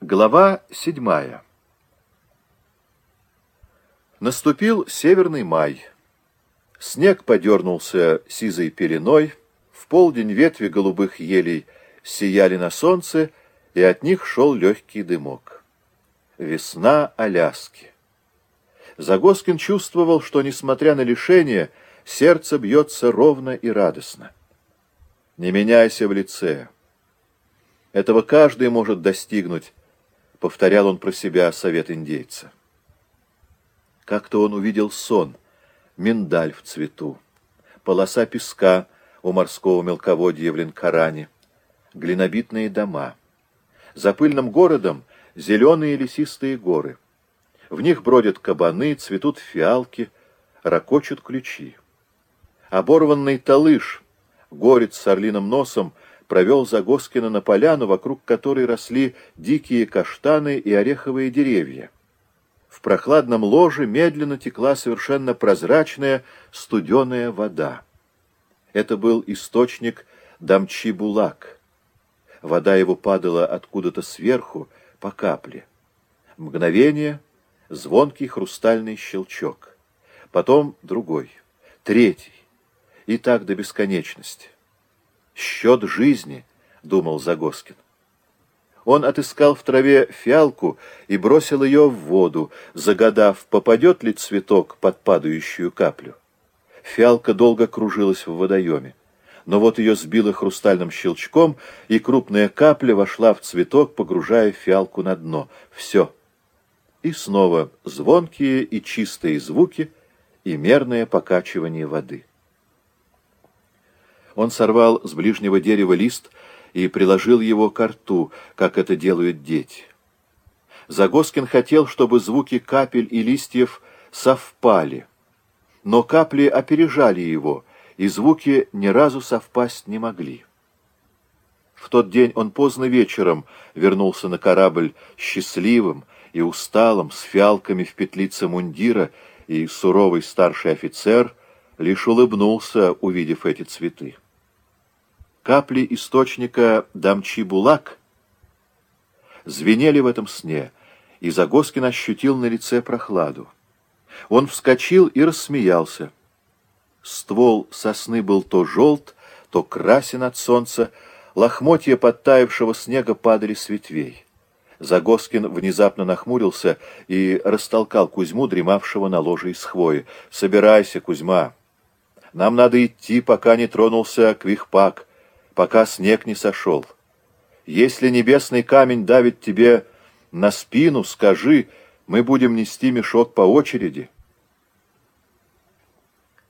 Глава седьмая Наступил северный май. Снег подернулся сизой пеленой, в полдень ветви голубых елей сияли на солнце, и от них шел легкий дымок. Весна Аляски. Загоскин чувствовал, что, несмотря на лишение, сердце бьется ровно и радостно. Не меняйся в лице. Этого каждый может достигнуть, — повторял он про себя совет индейца. Как-то он увидел сон, миндаль в цвету, полоса песка у морского мелководья в Ленкаране, глинобитные дома. За пыльным городом зеленые лесистые горы. В них бродят кабаны, цветут фиалки, ракочут ключи. Оборванный талыш, горец с орлиным носом, провел Загоскина на поляну, вокруг которой росли дикие каштаны и ореховые деревья. В прохладном ложе медленно текла совершенно прозрачная студеная вода. Это был источник Дамчи-Булак. Вода его падала откуда-то сверху по капле. Мгновение — звонкий хрустальный щелчок. Потом другой, третий. И так до бесконечности. «Счет жизни», — думал Загоскин. Он отыскал в траве фиалку и бросил ее в воду, загадав, попадет ли цветок под падающую каплю. Фиалка долго кружилась в водоеме, но вот ее сбило хрустальным щелчком, и крупная капля вошла в цветок, погружая фиалку на дно. Все. И снова звонкие и чистые звуки и мерное покачивание воды. Он сорвал с ближнего дерева лист и приложил его к рту, как это делают дети. Загоскин хотел, чтобы звуки капель и листьев совпали, но капли опережали его, и звуки ни разу совпасть не могли. В тот день он поздно вечером вернулся на корабль счастливым и усталым, с фиалками в петлице мундира, и суровый старший офицер лишь улыбнулся, увидев эти цветы. Капли источника Дамчи-Булак звенели в этом сне, и Загоскин ощутил на лице прохладу. Он вскочил и рассмеялся. Ствол сосны был то желт, то красен от солнца, лохмотья подтаявшего снега падали с ветвей. Загоскин внезапно нахмурился и растолкал Кузьму, дремавшего на ложе из хвои. «Собирайся, Кузьма! Нам надо идти, пока не тронулся Квихпак пока снег не сошел. Если небесный камень давит тебе на спину, скажи, мы будем нести мешок по очереди.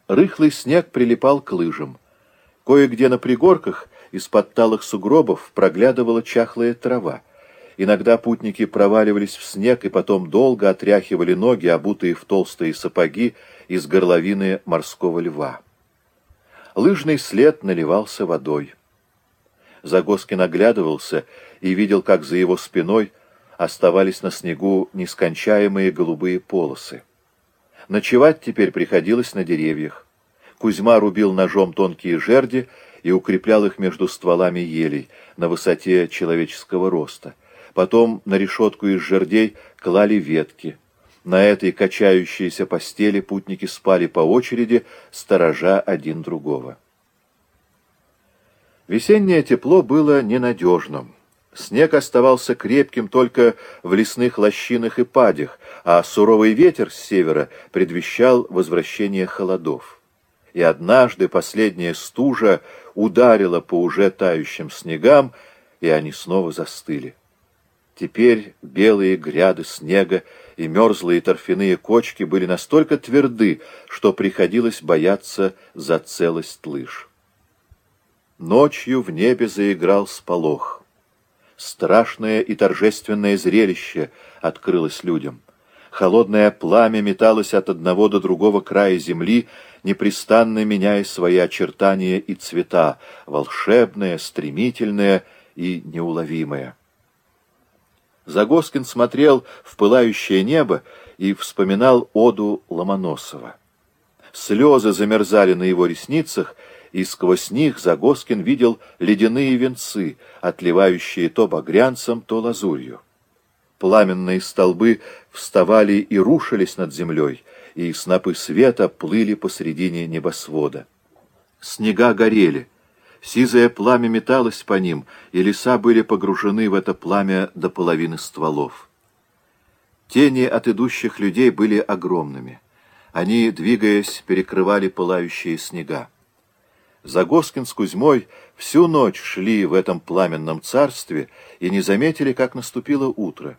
Рыхлый снег прилипал к лыжам. Кое-где на пригорках из-под талых сугробов проглядывала чахлая трава. Иногда путники проваливались в снег и потом долго отряхивали ноги, обутые в толстые сапоги из горловины морского льва. Лыжный след наливался водой. Загоскин оглядывался и видел, как за его спиной оставались на снегу нескончаемые голубые полосы. Ночевать теперь приходилось на деревьях. Кузьма рубил ножом тонкие жерди и укреплял их между стволами елей на высоте человеческого роста. Потом на решетку из жердей клали ветки. На этой качающейся постели путники спали по очереди, сторожа один другого. Весеннее тепло было ненадежным. Снег оставался крепким только в лесных лощинах и падях, а суровый ветер с севера предвещал возвращение холодов. И однажды последняя стужа ударила по уже тающим снегам, и они снова застыли. Теперь белые гряды снега и мерзлые торфяные кочки были настолько тверды, что приходилось бояться за целость лыж. Ночью в небе заиграл сполох. Страшное и торжественное зрелище открылось людям. Холодное пламя металось от одного до другого края земли, непрестанно меняя свои очертания и цвета, волшебное, стремительное и неуловимое. Загоскин смотрел в пылающее небо и вспоминал оду Ломоносова. Слезы замерзали на его ресницах, и сквозь них Загоскин видел ледяные венцы, отливающие то багрянцем, то лазурью. Пламенные столбы вставали и рушились над землей, и снопы света плыли посредине небосвода. Снега горели, сизое пламя металось по ним, и леса были погружены в это пламя до половины стволов. Тени от идущих людей были огромными. Они, двигаясь, перекрывали пылающие снега. Загоскин с Кузьмой всю ночь шли в этом пламенном царстве и не заметили, как наступило утро.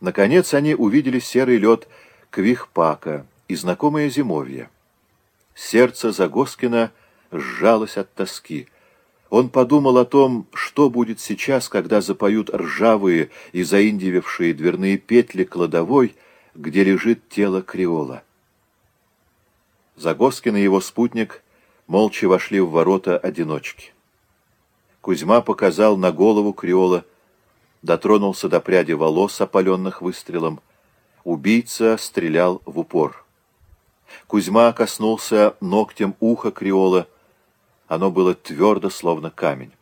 Наконец они увидели серый лед Квихпака и знакомое зимовье. Сердце Загоскина сжалось от тоски. Он подумал о том, что будет сейчас, когда запоют ржавые и заиндивевшие дверные петли кладовой, где лежит тело Криола. Загоскин и его спутник молча вошли в ворота одиночки. Кузьма показал на голову Криола, дотронулся до пряди волос, опаленных выстрелом. Убийца стрелял в упор. Кузьма коснулся ногтем уха Криола. Оно было твердо, словно камень.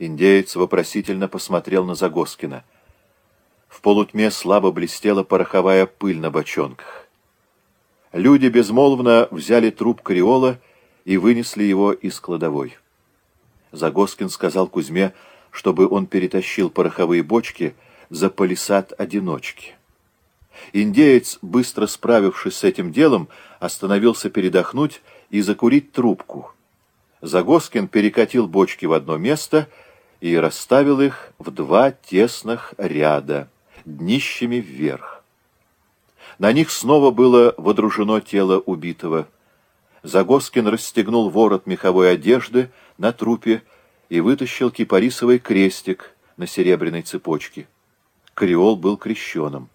Индеец вопросительно посмотрел на Загоскина. В полутьме слабо блестела пороховая пыль на бочонках. Люди безмолвно взяли труп Криола и вынесли его из кладовой. Загоскин сказал Кузьме, чтобы он перетащил пороховые бочки за палисад одиночки. Индеец, быстро справившись с этим делом, остановился передохнуть и закурить трубку. Загоскин перекатил бочки в одно место и расставил их в два тесных ряда, днищами вверх. На них снова было водружено тело убитого. Загоскин расстегнул ворот меховой одежды на трупе, и вытащил кипарисовый крестик на серебряной цепочке. Креол был крещеным.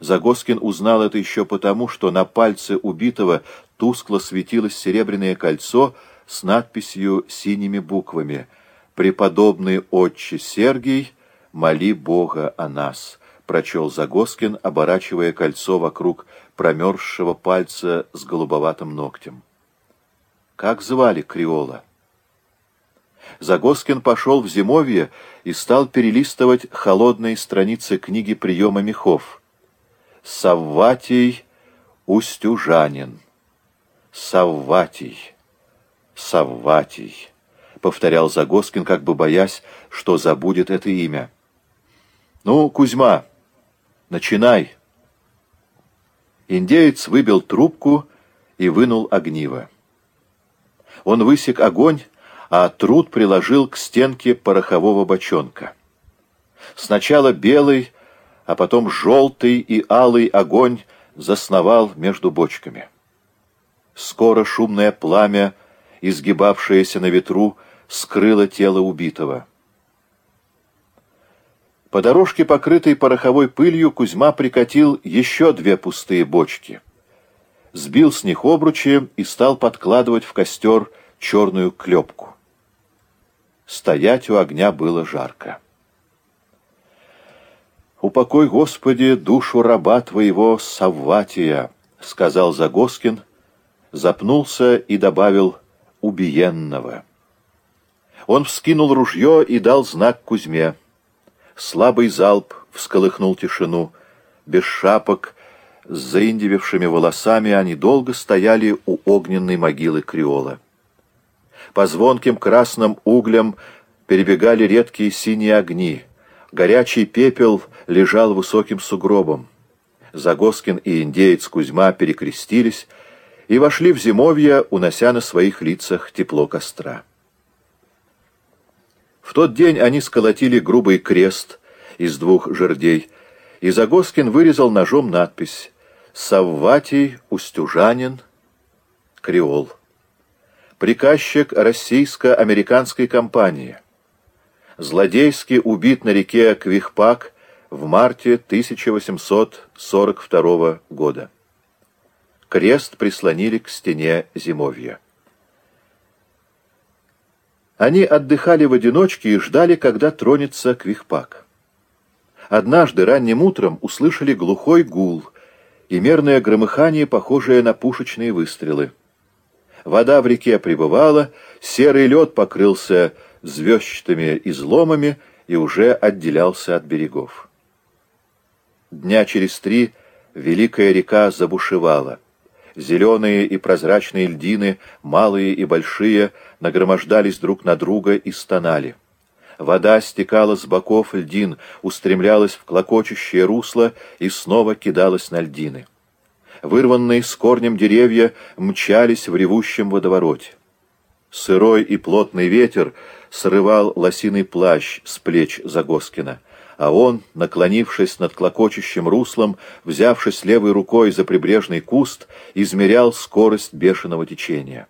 Загоскин узнал это еще потому, что на пальце убитого тускло светилось серебряное кольцо с надписью синими буквами «Преподобный отче Сергий, моли Бога о нас», прочел Загоскин, оборачивая кольцо вокруг промерзшего пальца с голубоватым ногтем. Как звали Криола? Загоскин пошел в зимовье и стал перелистывать холодные страницы книги приема мехов. Савватий Устюжанин. Савватий. Савватий. Повторял Загоскин, как бы боясь, что забудет это имя. «Ну, Кузьма, начинай!» Индеец выбил трубку и вынул огниво. Он высек огонь, а труд приложил к стенке порохового бочонка. Сначала белый, а потом желтый и алый огонь засновал между бочками. Скоро шумное пламя, изгибавшееся на ветру, скрыло тело убитого. По дорожке, покрытой пороховой пылью, Кузьма прикатил еще две пустые бочки. Сбил с них обручи и стал подкладывать в костер черную клепку. Стоять у огня было жарко. «Упокой, Господи, душу раба Твоего Савватия», — сказал Загоскин, запнулся и добавил «убиенного». Он вскинул ружье и дал знак Кузьме. Слабый залп всколыхнул тишину. Без шапок, с заиндивевшими волосами они долго стояли у огненной могилы Криола. По звонким красным углям перебегали редкие синие огни. Горячий пепел лежал высоким сугробом. Загоскин и индеец Кузьма перекрестились и вошли в зимовье, унося на своих лицах тепло костра. В тот день они сколотили грубый крест из двух жердей, и Загоскин вырезал ножом надпись «Савватий Устюжанин, Креол» приказчик российско-американской компании. Злодейски убит на реке Квихпак в марте 1842 года. Крест прислонили к стене зимовья. Они отдыхали в одиночке и ждали, когда тронется Квихпак. Однажды ранним утром услышали глухой гул и мерное громыхание, похожее на пушечные выстрелы. Вода в реке прибывала, серый лед покрылся звездчатыми изломами и уже отделялся от берегов. Дня через три великая река забушевала. Зеленые и прозрачные льдины, малые и большие, нагромождались друг на друга и стонали. Вода стекала с боков льдин, устремлялась в клокочущее русло и снова кидалась на льдины. Вырванные с корнем деревья мчались в ревущем водовороте. Сырой и плотный ветер срывал лосиный плащ с плеч Загоскина, а он, наклонившись над клокочущим руслом, взявшись левой рукой за прибрежный куст, измерял скорость бешеного течения.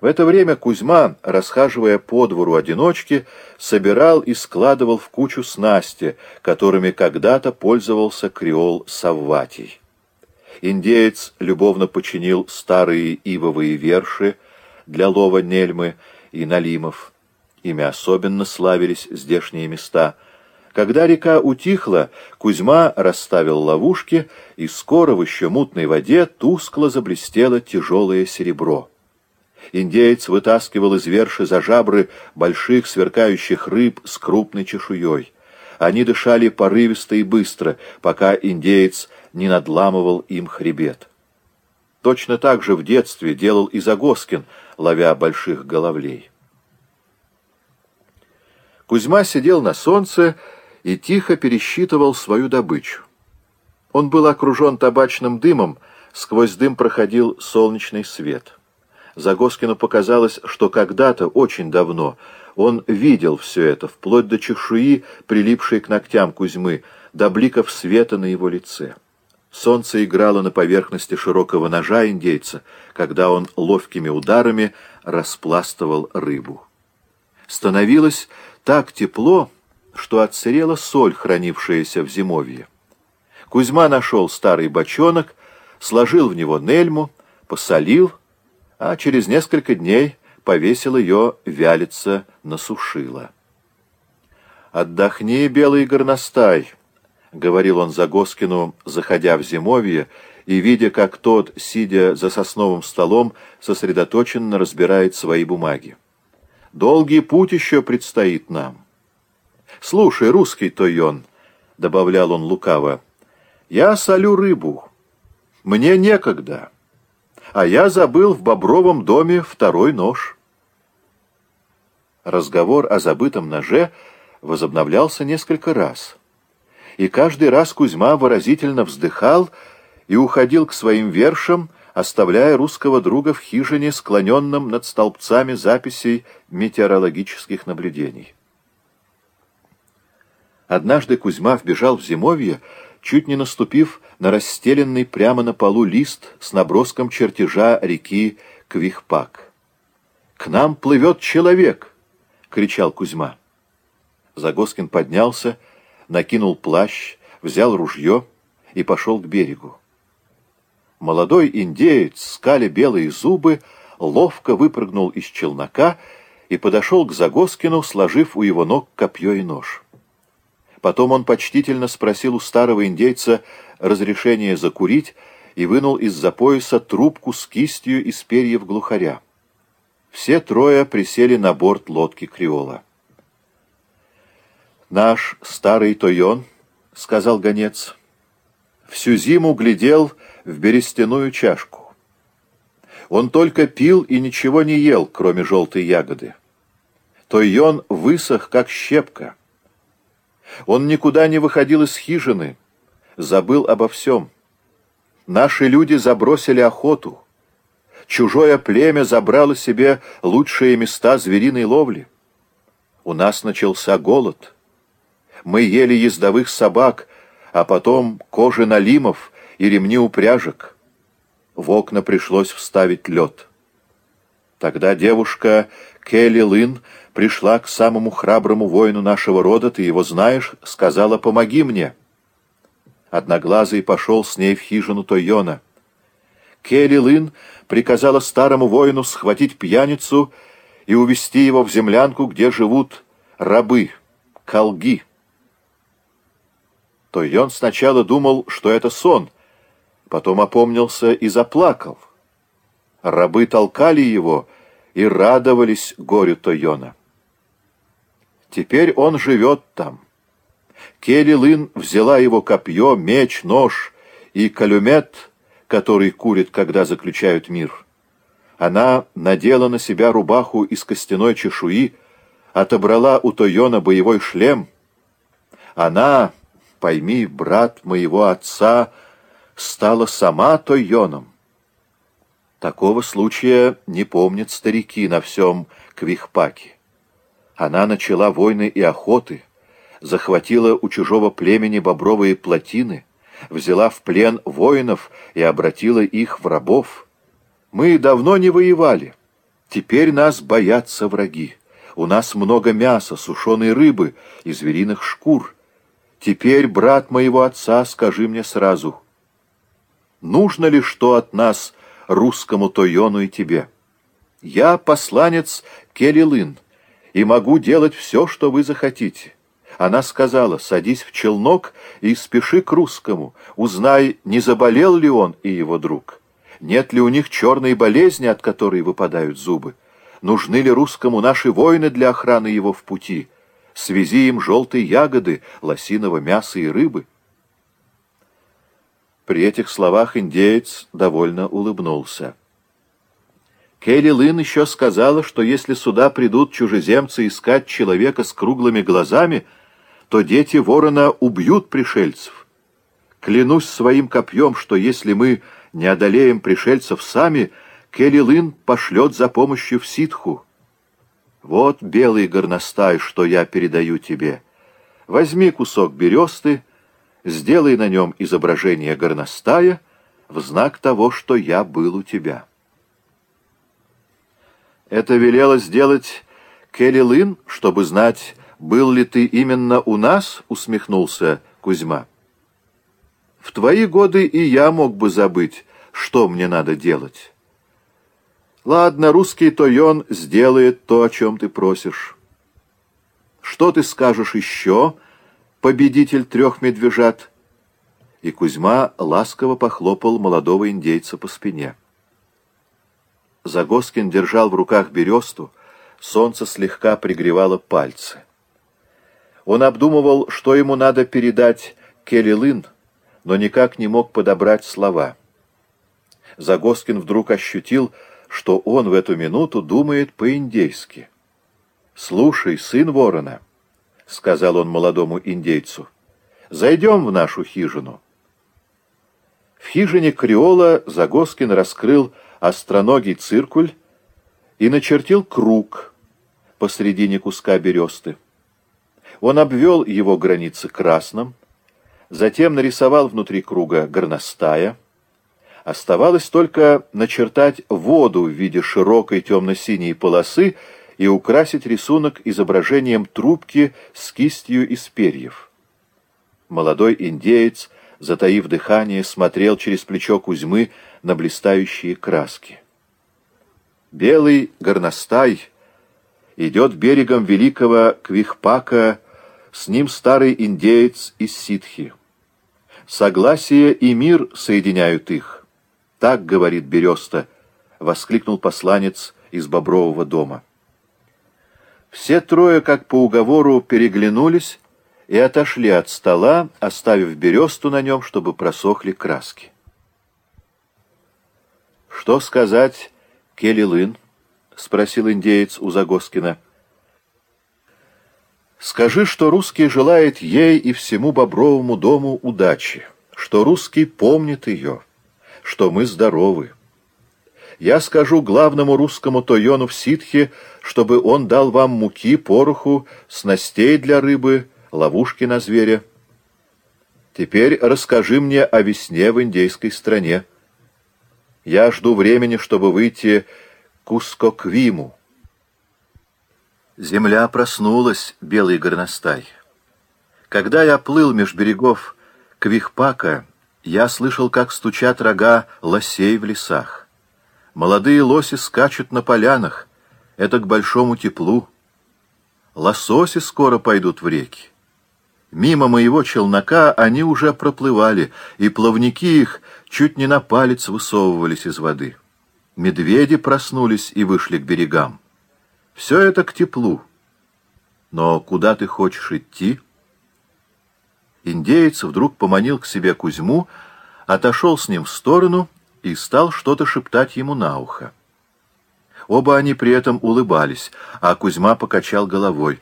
В это время Кузьма, расхаживая по двору одиночки, собирал и складывал в кучу снасти, которыми когда-то пользовался креол Савватий. Индеец любовно починил старые ивовые верши для лова нельмы и налимов. Ими особенно славились здешние места. Когда река утихла, Кузьма расставил ловушки, и скоро в еще мутной воде тускло заблестело тяжелое серебро. Индеец вытаскивал из верши за жабры больших сверкающих рыб с крупной чешуей. Они дышали порывисто и быстро, пока индеец не надламывал им хребет. Точно так же в детстве делал и Загоскин, ловя больших головлей. Кузьма сидел на солнце и тихо пересчитывал свою добычу. Он был окружен табачным дымом, сквозь дым проходил солнечный свет. Загоскину показалось, что когда-то, очень давно, он видел все это, вплоть до чешуи, прилипшей к ногтям Кузьмы, до бликов света на его лице. Солнце играло на поверхности широкого ножа индейца, когда он ловкими ударами распластывал рыбу. Становилось так тепло, что отсырела соль, хранившаяся в зимовье. Кузьма нашел старый бочонок, сложил в него нельму, посолил, а через несколько дней повесил ее вялиться на сушило. «Отдохни, белый горностай», — говорил он Загоскину, заходя в зимовье, и видя, как тот, сидя за сосновым столом, сосредоточенно разбирает свои бумаги. «Долгий путь еще предстоит нам». «Слушай, русский Тойон», — добавлял он лукаво, — «я солю рыбу. Мне некогда» а я забыл в Бобровом доме второй нож. Разговор о забытом ноже возобновлялся несколько раз. И каждый раз Кузьма выразительно вздыхал и уходил к своим вершам, оставляя русского друга в хижине, склоненном над столбцами записей метеорологических наблюдений. Однажды Кузьма вбежал в зимовье, чуть не наступив на расстеленный прямо на полу лист с наброском чертежа реки Квихпак. «К нам плывет человек!» — кричал Кузьма. Загоскин поднялся, накинул плащ, взял ружье и пошел к берегу. Молодой индеец, скали белые зубы, ловко выпрыгнул из челнока и подошел к Загоскину, сложив у его ног копье и нож. Потом он почтительно спросил у старого индейца разрешение закурить и вынул из-за пояса трубку с кистью из перьев глухаря. Все трое присели на борт лодки Криола. «Наш старый Тойон», — сказал гонец, — «всю зиму глядел в берестяную чашку. Он только пил и ничего не ел, кроме желтой ягоды. Тойон высох, как щепка». Он никуда не выходил из хижины, забыл обо всем. Наши люди забросили охоту. Чужое племя забрало себе лучшие места звериной ловли. У нас начался голод. Мы ели ездовых собак, а потом кожи налимов и ремни упряжек. В окна пришлось вставить лед. Тогда девушка Келли Лын пришла к самому храброму воину нашего рода, ты его знаешь, сказала «помоги мне». Одноглазый пошел с ней в хижину Тойона. Келли Лын приказала старому воину схватить пьяницу и увести его в землянку, где живут рабы, колги. Тойон сначала думал, что это сон, потом опомнился и заплакал. Рабы толкали его и радовались горю Тойона. Теперь он живет там. Келли Лын взяла его копье, меч, нож и калюмет, который курит, когда заключают мир. Она надела на себя рубаху из костяной чешуи, отобрала у Тойона боевой шлем. Она, пойми, брат моего отца, стала сама Тойоном. Такого случая не помнят старики на всем Квихпаке. Она начала войны и охоты, захватила у чужого племени бобровые плотины, взяла в плен воинов и обратила их в рабов. Мы давно не воевали. Теперь нас боятся враги. У нас много мяса, сушеной рыбы и звериных шкур. Теперь, брат моего отца, скажи мне сразу, нужно ли что от нас русскому Тойону и тебе? Я посланец Келилын и могу делать все, что вы захотите. Она сказала, садись в челнок и спеши к русскому, узнай, не заболел ли он и его друг. Нет ли у них черной болезни, от которой выпадают зубы? Нужны ли русскому наши воины для охраны его в пути? Свези им желтые ягоды, лосиного мяса и рыбы. При этих словах индеец довольно улыбнулся. Келли Лин еще сказала, что если сюда придут чужеземцы искать человека с круглыми глазами, то дети ворона убьют пришельцев. Клянусь своим копьем, что если мы не одолеем пришельцев сами, Келли Лин пошлет за помощью в ситху. Вот белый горностай, что я передаю тебе. Возьми кусок бересты, сделай на нем изображение горностая в знак того, что я был у тебя». Это велело сделать Келли Лин, чтобы знать, был ли ты именно у нас, усмехнулся Кузьма. В твои годы и я мог бы забыть, что мне надо делать. Ладно, русский Тойон сделает то, о чем ты просишь. Что ты скажешь еще, победитель трех медвежат? И Кузьма ласково похлопал молодого индейца по спине. Загоскин держал в руках бересту, солнце слегка пригревало пальцы. Он обдумывал, что ему надо передать Келилын, но никак не мог подобрать слова. Загоскин вдруг ощутил, что он в эту минуту думает по-индейски. «Слушай, сын ворона», — сказал он молодому индейцу, — «зайдем в нашу хижину». В хижине Криола Загоскин раскрыл остроногий циркуль и начертил круг посредине куска бересты. Он обвел его границы красным, затем нарисовал внутри круга горностая. Оставалось только начертать воду в виде широкой темно-синей полосы и украсить рисунок изображением трубки с кистью из перьев. Молодой индеец затаив дыхание, смотрел через плечо Кузьмы на блистающие краски. Белый горностай идет берегом великого Квихпака, с ним старый индеец из ситхи. Согласие и мир соединяют их. Так говорит Береста, — воскликнул посланец из Бобрового дома. Все трое, как по уговору, переглянулись, и отошли от стола, оставив бересту на нем, чтобы просохли краски. «Что сказать, Келилын?» — спросил индеец у Загоскина. «Скажи, что русский желает ей и всему Бобровому дому удачи, что русский помнит ее, что мы здоровы. Я скажу главному русскому Тойону в ситхе, чтобы он дал вам муки, пороху, снастей для рыбы, ловушки на зверя. Теперь расскажи мне о весне в индейской стране. Я жду времени, чтобы выйти к Ускоквиму. Земля проснулась, белый горностай. Когда я плыл меж берегов Квихпака, я слышал, как стучат рога лосей в лесах. Молодые лоси скачут на полянах, это к большому теплу. Лососи скоро пойдут в реки. Мимо моего челнока они уже проплывали, и плавники их чуть не на палец высовывались из воды. Медведи проснулись и вышли к берегам. Все это к теплу. Но куда ты хочешь идти? Индеец вдруг поманил к себе Кузьму, отошел с ним в сторону и стал что-то шептать ему на ухо. Оба они при этом улыбались, а Кузьма покачал головой.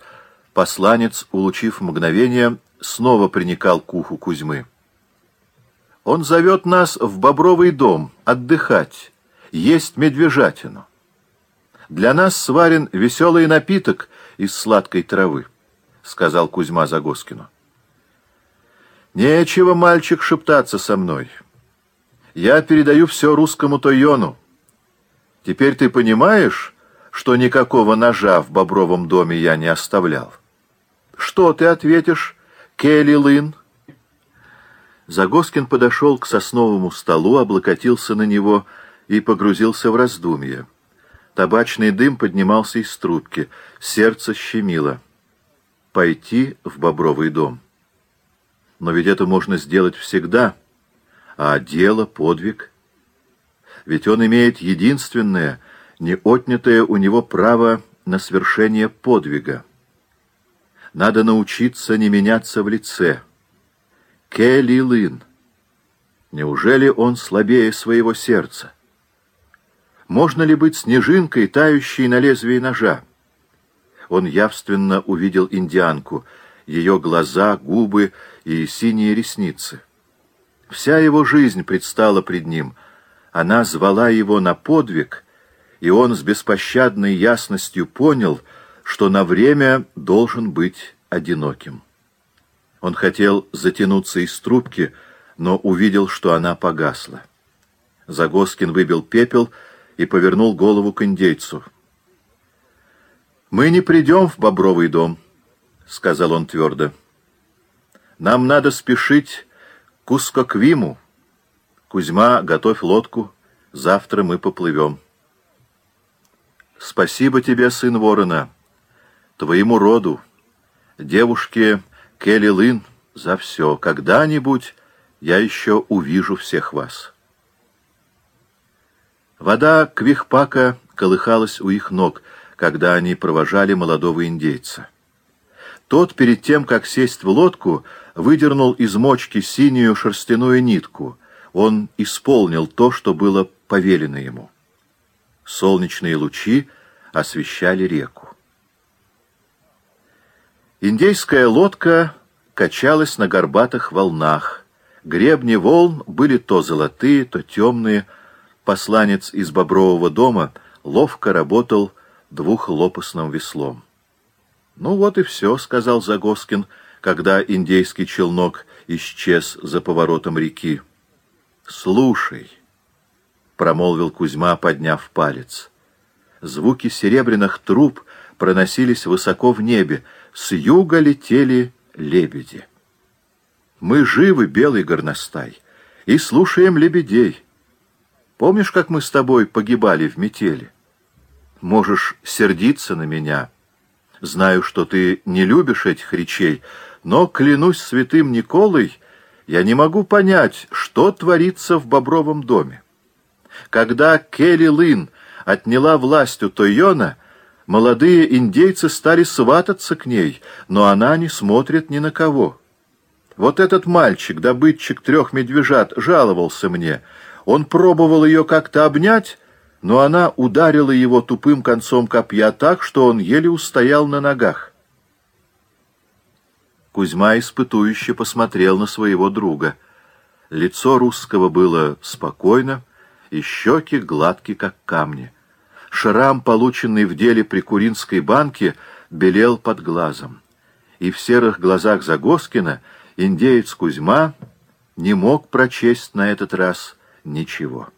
Посланец, улучив мгновение, снова приникал к уху Кузьмы. «Он зовет нас в Бобровый дом отдыхать, есть медвежатину. Для нас сварен веселый напиток из сладкой травы», — сказал Кузьма Загоскину. «Нечего, мальчик, шептаться со мной. Я передаю все русскому Тойону. Теперь ты понимаешь, что никакого ножа в Бобровом доме я не оставлял? Что ты ответишь, Келли Лын?» Загоскин подошел к сосновому столу, облокотился на него и погрузился в раздумье. Табачный дым поднимался из трубки, сердце щемило. Пойти в Бобровый дом. Но ведь это можно сделать всегда. А дело, подвиг... Ведь он имеет единственное, не отнятое у него право на свершение подвига. Надо научиться не меняться в лице. Келли Лин. Неужели он слабее своего сердца? Можно ли быть снежинкой, тающей на лезвии ножа? Он явственно увидел индианку, ее глаза, губы и синие ресницы. Вся его жизнь предстала пред ним. Она звала его на подвиг, и он с беспощадной ясностью понял, что на время должен быть одиноким. Он хотел затянуться из трубки, но увидел, что она погасла. Загоскин выбил пепел и повернул голову к индейцу. «Мы не придем в Бобровый дом», — сказал он твердо. «Нам надо спешить к Ускоквиму. Кузьма, готовь лодку, завтра мы поплывем». «Спасибо тебе, сын ворона, твоему роду, девушке Келли Лын, за все. Когда-нибудь я еще увижу всех вас». Вода Квихпака колыхалась у их ног, когда они провожали молодого индейца. Тот, перед тем, как сесть в лодку, выдернул из мочки синюю шерстяную нитку. Он исполнил то, что было повелено ему. Солнечные лучи освещали реку. Индейская лодка качалась на горбатых волнах. Гребни волн были то золотые, то темные, посланец из Бобрового дома ловко работал двухлопастным веслом. «Ну вот и все», — сказал Загоскин, когда индейский челнок исчез за поворотом реки. «Слушай», — промолвил Кузьма, подняв палец. Звуки серебряных труб проносились высоко в небе, с юга летели лебеди. «Мы живы, белый горностай, и слушаем лебедей». Помнишь, как мы с тобой погибали в метели? Можешь сердиться на меня. Знаю, что ты не любишь этих речей, но, клянусь святым Николой, я не могу понять, что творится в Бобровом доме. Когда Келли Лин отняла власть у Тойона, молодые индейцы стали свататься к ней, но она не смотрит ни на кого. Вот этот мальчик, добытчик трех медвежат, жаловался мне — он пробовал ее как-то обнять, но она ударила его тупым концом копья так, что он еле устоял на ногах. Кузьма испытующе посмотрел на своего друга. Лицо русского было спокойно, и щеки гладки, как камни. Шрам, полученный в деле при Куринской банке, белел под глазом. И в серых глазах Загоскина индеец Кузьма не мог прочесть на этот раз — ничего.